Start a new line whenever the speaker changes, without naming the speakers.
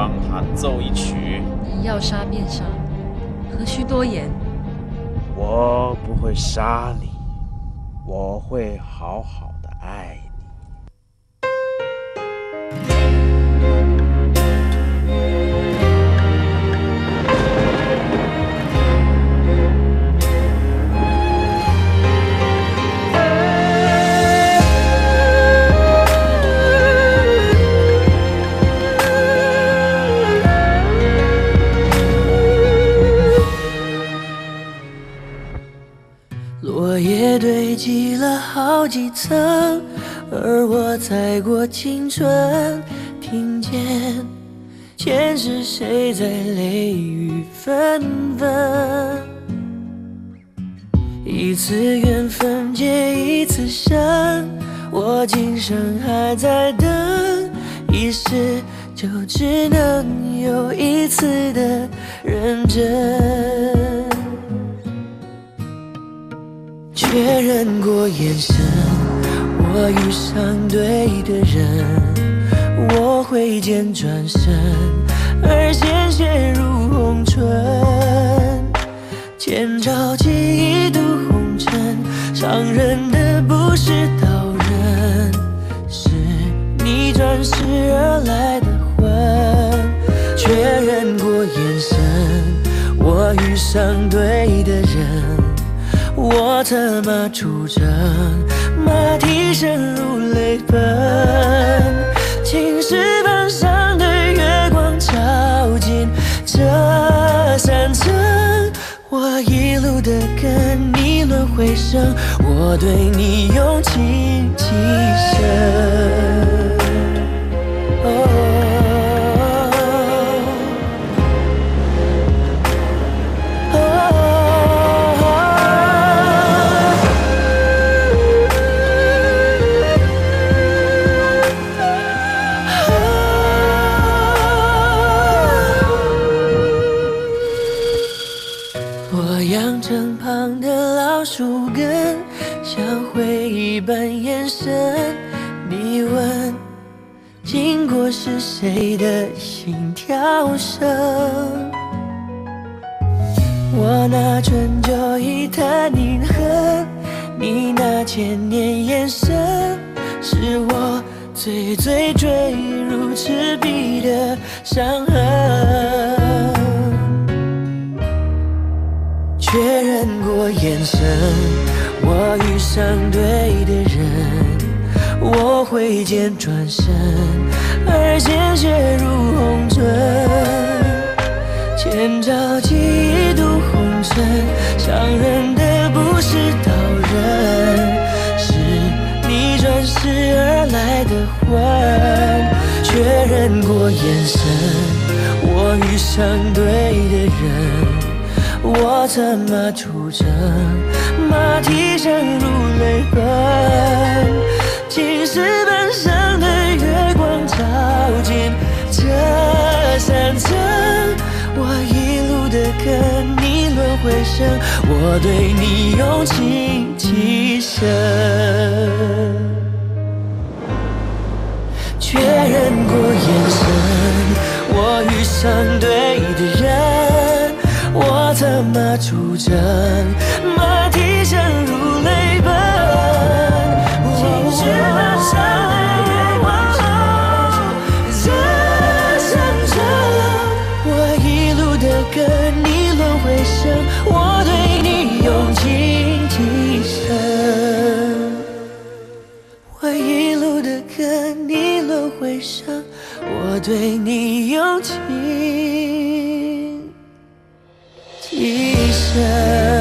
帮他奏一曲。
你要杀便杀，何须多言？
我不会杀你，我会好好的爱
几层，而我踩过青春，听见前世谁在泪雨纷纷。一次缘分结一次生，我今生还在等，一世就只能有一次的认真。确认过眼神，我遇上对的人，我挥剑转身，而鲜血如红唇。千朝记忆渡红尘，伤人的不是刀刃，是你转世而来的魂。确认过眼神，我遇上对的人。我策马出征，马蹄声如泪奔。青石板上的月光照进这山城，我一路的跟你轮回声，我对你用情极深。经过是谁的心跳声？我拿春秋一叹凝恨，你那千年眼神，是我最最坠入赤壁的伤痕。确认过眼神，我遇上对的，挥剑转身，而鲜血如红唇。千朝记一度红尘，伤人的不是刀刃，是你转世而来的魂。确认过眼神，我遇上对的人。我策马出征，马蹄声如的跟你轮回声，我对你用情极深。确认过眼神，我遇上对的人。我策马出征，马蹄一路的歌你轮回声我对你用情极深